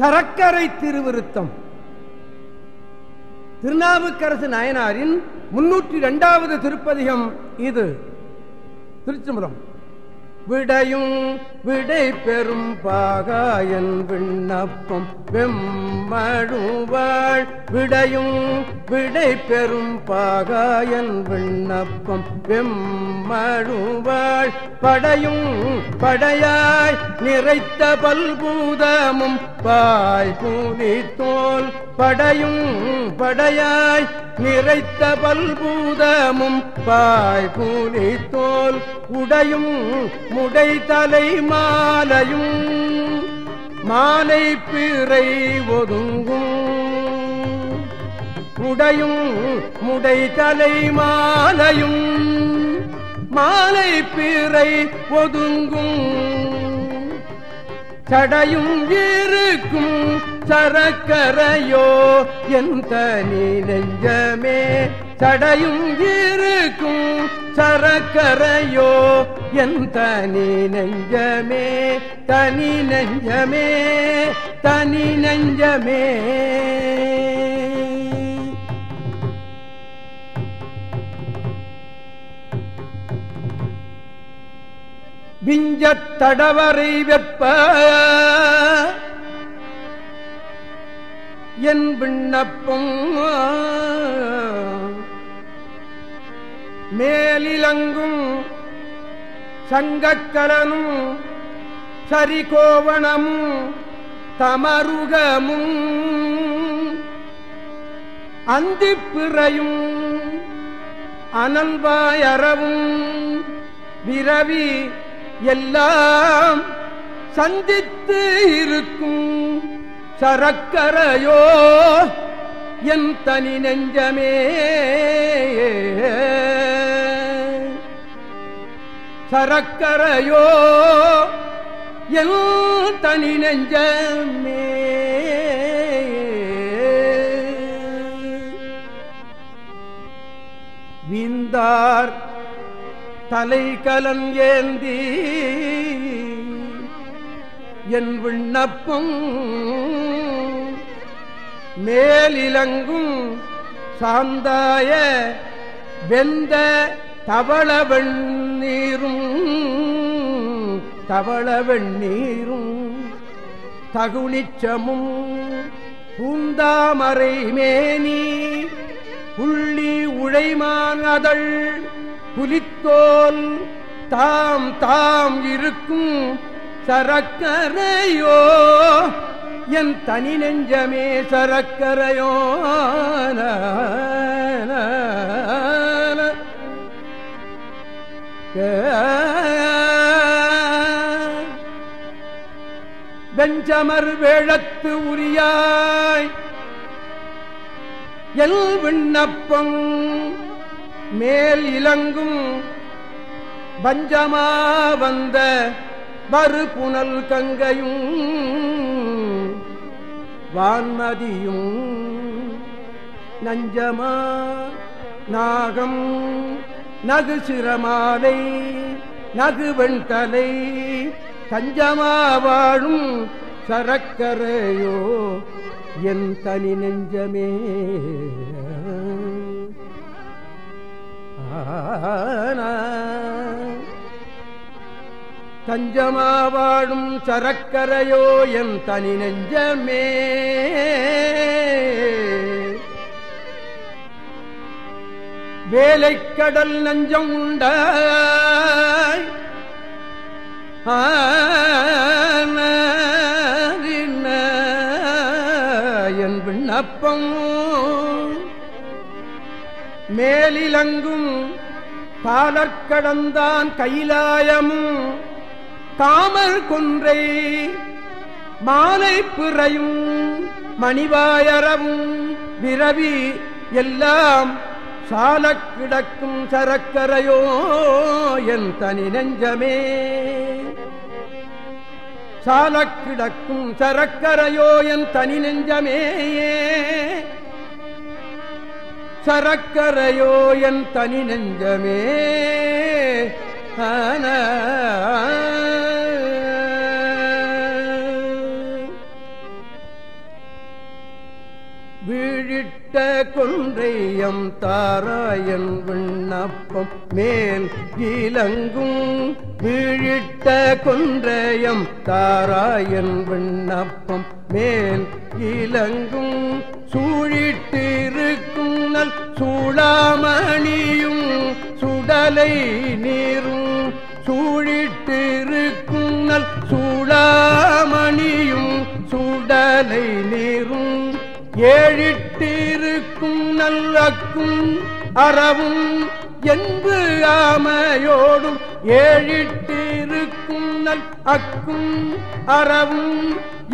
சரக்கரை திருவிருத்தம். திருநாவுக்கரசு நாயனாரின் முன்னூற்றி இரண்டாவது திருப்பதிகம் இது. திருச்சிபுரம் விடையும் விடை பெறும் பாகாயன் விண்ணப்பம் வெம்மழுவாள். விடையும் விடை பெறும் பாகாயன் விண்ணப்பம் வெம்மழுவாள். படையும் படையாய் நிறைத்த பல்பூதமும் பாய் பூலி தோல் படையும் படையாய் நிறைத்த பல்பூதமும் பாய் பூலி தோல் உடையும் முடை தலை மாலையும் மாலை பிறை ஒதுங்கும். உடையும் முடை தலை மாலையும் மாலை பிறை ஒதுங்கும். சடையும் இருக்கும் சரக்கரையோ எந்த நீ நெஞ்சமே. சடையும் இருக்கும் சரக்கரையோ எந்த நீ நெஞ்சமே. தனி நெஞ்சமே தனி நெஞ்சமே. விஞ்சத் தடவரை வெப்ப என் விண்ணப்பம் மேலிலங்கும் சங்கக்கலனும் சரிகோவணமும் தமருகமும் அந்திப்பிறையும் அனல்வாயறவும் விரவி எல்லாம் சந்தித்து இருக்கும் சரக்கரையோ என் தனி நெஞ்சமே. சரக்கரையோ என் தனி நெஞ்சமே. விந்தார் தலைகலன் ஏந்தி என் விண்ணப்பம் மேலிலங்கும் சாந்தாய வெந்த தவள வெண்ணீரும் தவள வெண்ணீரும் தகுனிச்சமும் பூந்தாமரை மேனி புள்ளி உழைமான் அதழ் புலித்தோல் தாம் தாம் இருக்கும் சரக்கரையோ? என் தனி நெஞ்சமே சரக்கரையோ? வெஞ்சமர் வேழத்து உரியாய் எல் விண்ணப்பம் மேல் இலங்கும் பஞ்சமா வந்த மறுபுணல் புனல் கங்கையும் வான்மதியும் நஞ்சமா நாகம் நகு சிரமாலை நகு வெண்தலை தஞ்சமா வாழும் சரக்கரையோ என் தனி நெஞ்சமே. தஞ்சமாவாடும் சரக்கரையோ என் தனி நெஞ்சமே. வேலைக்கடல் நஞ்சம் உண்ட என் விண்ணப்பம். மேலிலங்கும் பாலற்கடந்தான் கைலாயமும் தாமர் கொன்றை மாலை பிறையும் மணிவாயரவும் விரவி எல்லாம் சால கிடக்கும் சரக்கரையோ என் தனி நெஞ்சமே. சால கிடக்கும் சரக்கரையோ என் தனி நெஞ்சமேயே சரக்கரையோ என் தனி நெஞ்சமே. ஆன. வீழிட்ட கொன்றையம் தாராயன் விண்ணப்பம் மேல் இலங்கும் வீழிட்ட கொன்றையம் தாராயன் விண்ணப்பம் மேல் இலங்கும் சூழிட்டிரு சூளாமணியும் சுடலை நீரும் சூழிட்டிருக்கும் நல் சூளாமணியும் சுடலை நீரும் ஏழிட்டிருக்கும் நல்லக்கும் அறவும் என்று ஆமையோடும் ஏழிட்டிருக்கும் நல் அக்கும் அறவும்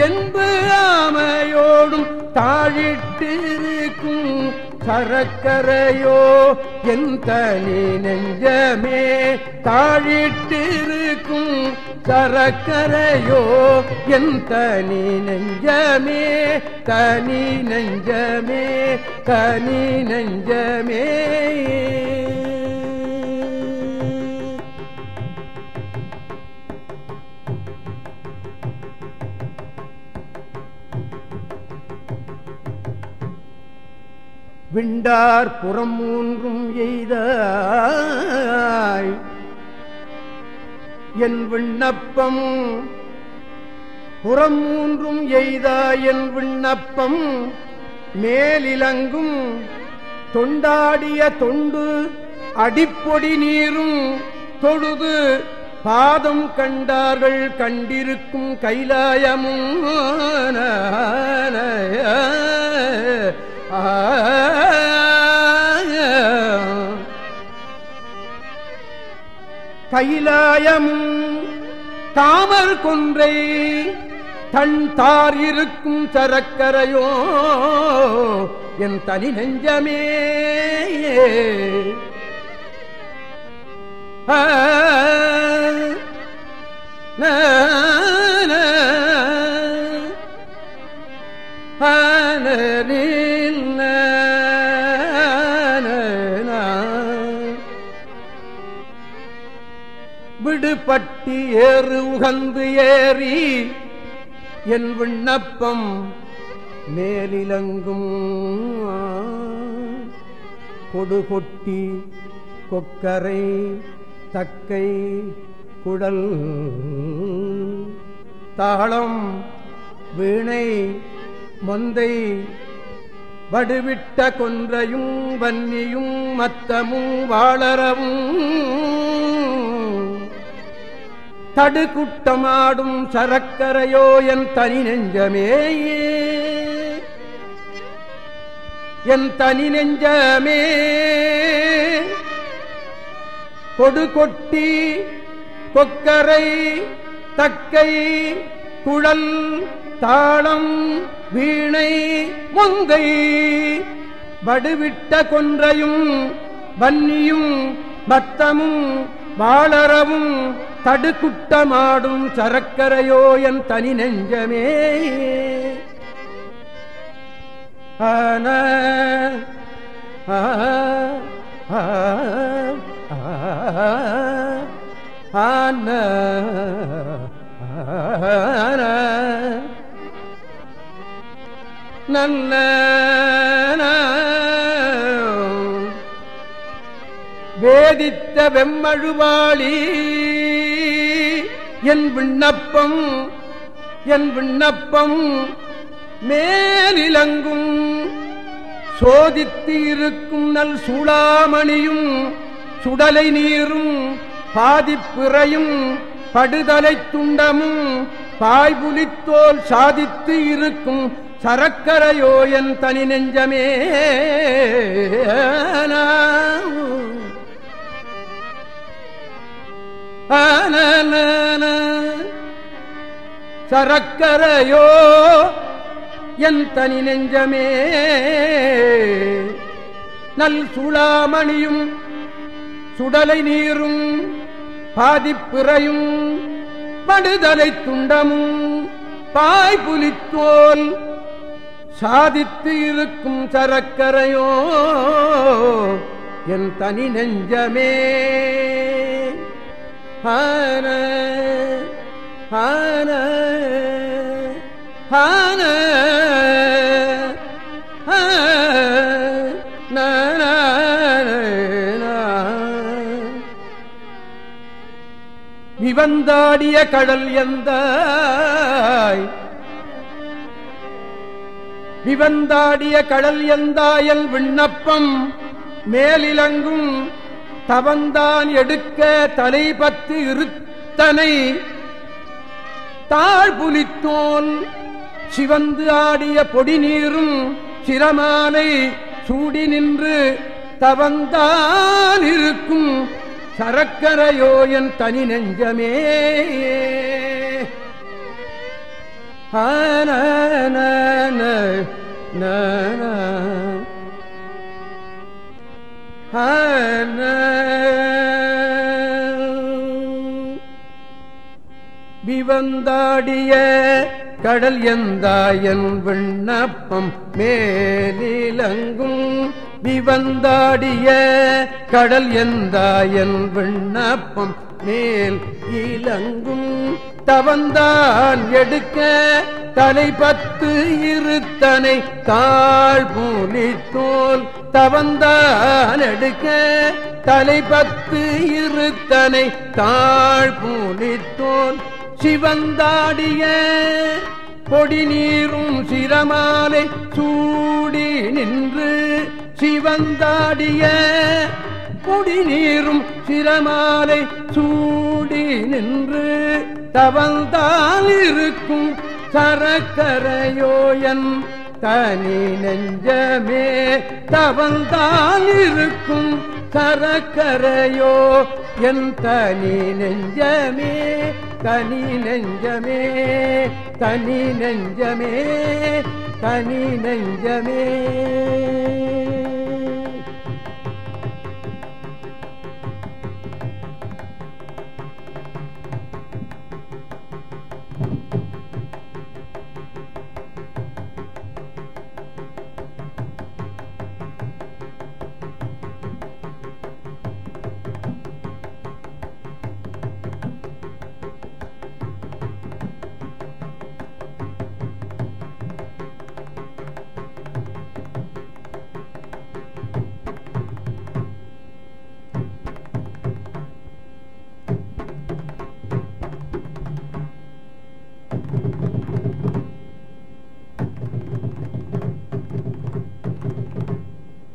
என்று ஆமையோடும் தாழிட்டிருக்கும் சரக்கரையோ எந்த நீ நெஞ்சமே தாழிட்டிருக்கும். சரக்கரையோ எந்த நீ நெஞ்சமே தனி நெஞ்சமே தனி நெஞ்சமே. விண்டார் புறம் மூன்றும் எய்தாய். என் விண்ணப்பம் புறம் மூன்றும் எய்தாய். என் விண்ணப்பம் மேலிலங்கும் தொண்டாடிய தொண்டு அடிப்பொடி நீரும் தொழுது பாதம் கண்டார்கள் கண்டிருக்கும் கைலாயமும். ஆ கைலாயமும் தாமர் கொன்றை தன் தார் இருக்கும் சரக்கரையோ என் தனி நெஞ்சமே ஆ, ஏறு உகந்து ஏறி என் விண்ணப்பம் மேலிலங்கும். கொடுகொட்டி கொக்கரை தக்கை குடல். தாளம் வீணை மொந்தை வடுவிட்ட கொன்றையும் வன்னியும் மத்தமும் வாழறவும் தடுகுட்டமாடும் சரக்கரையோ என் தனி நெஞ்சமேயே. என் தனி நெஞ்சமே. கொடுகொட்டி கொக்கரை தக்கை குழல் தாளம் வீணை மொங்கை. வடுவிட்ட கொன்றையும் வன்னியும் பத்தமும் வாளரவும் தடுக்குட்டமாடும் சரக்கரையோ என் தனி நெஞ்சமே ஆன ஆ, ஆன, ஆன. வேதித்த வெம்மழுவாளி என் விண்ணப்பம் என் விண்ணப்பம் மேலிலங்கும். சோதித்து இருக்கும் நல் சூளாமணியும் சுடலை நீரும் பாதிப்பிறையும் படுதலை துண்டமும் பாய்புலித்தோல் சாதித்து இருக்கும் சரக்கரையோ என் தனி நெஞ்சமே சரக்கரையோ என் தனி நெஞ்சமே. நல் சுழாமணியும் சுடலை நீரும் பாதிப்பிறையும் படுதலை துண்டமும் பாய்புலித்தோல் சாதித்து இருக்கும் சரக்கரையோ என் தனி நெஞ்சமே. ஹான ஹான ஹான. விவந்தாடிய கடல் எந்த விவந்தாடிய கடல் எந்தாயல் விண்ணப்பம் மேலிலங்கும் தவந்தான் எடுக்க தலைபத்து இருத்தனை. தாழ்புலித்தோல் சிவந்து ஆடிய பொடிநீரும் சிரமானை சிரமாலை சூடி நின்று தவந்தான் இருக்கும் சரக்கரையோ என் தனி நெஞ்சமே. ஆன வந்தாடிய கடல் எந்தாயன் விண்ணப்பம் மேலிலங்கும். விவந்தாடிய கடல் எந்தாயன் விண்ணப்பம் மேல் இலங்கும் தவந்தான் எடுக்க தலைபத்து இருத்தனை தாழ் பூலித்தோல் தவந்தான் எடுக்க தலைபத்து இருத்தனை தாழ் பூலித்தோல் சிவந்தாடிய பொடி நீரும் சிரமாலை சூடி நின்று சிவந்தாடிய பொடி நீரும் சிரமாலை சூடி நின்று தவந்தால் இருக்கும் சரக்கரையோயன் தனி நெஞ்சமே தவந்தால் இருக்கும் சரக்கரையோ என் தனி நெஞ்சமே தனி நெஞ்சமே தனி நெஞ்சமே தனி நெஞ்சமே.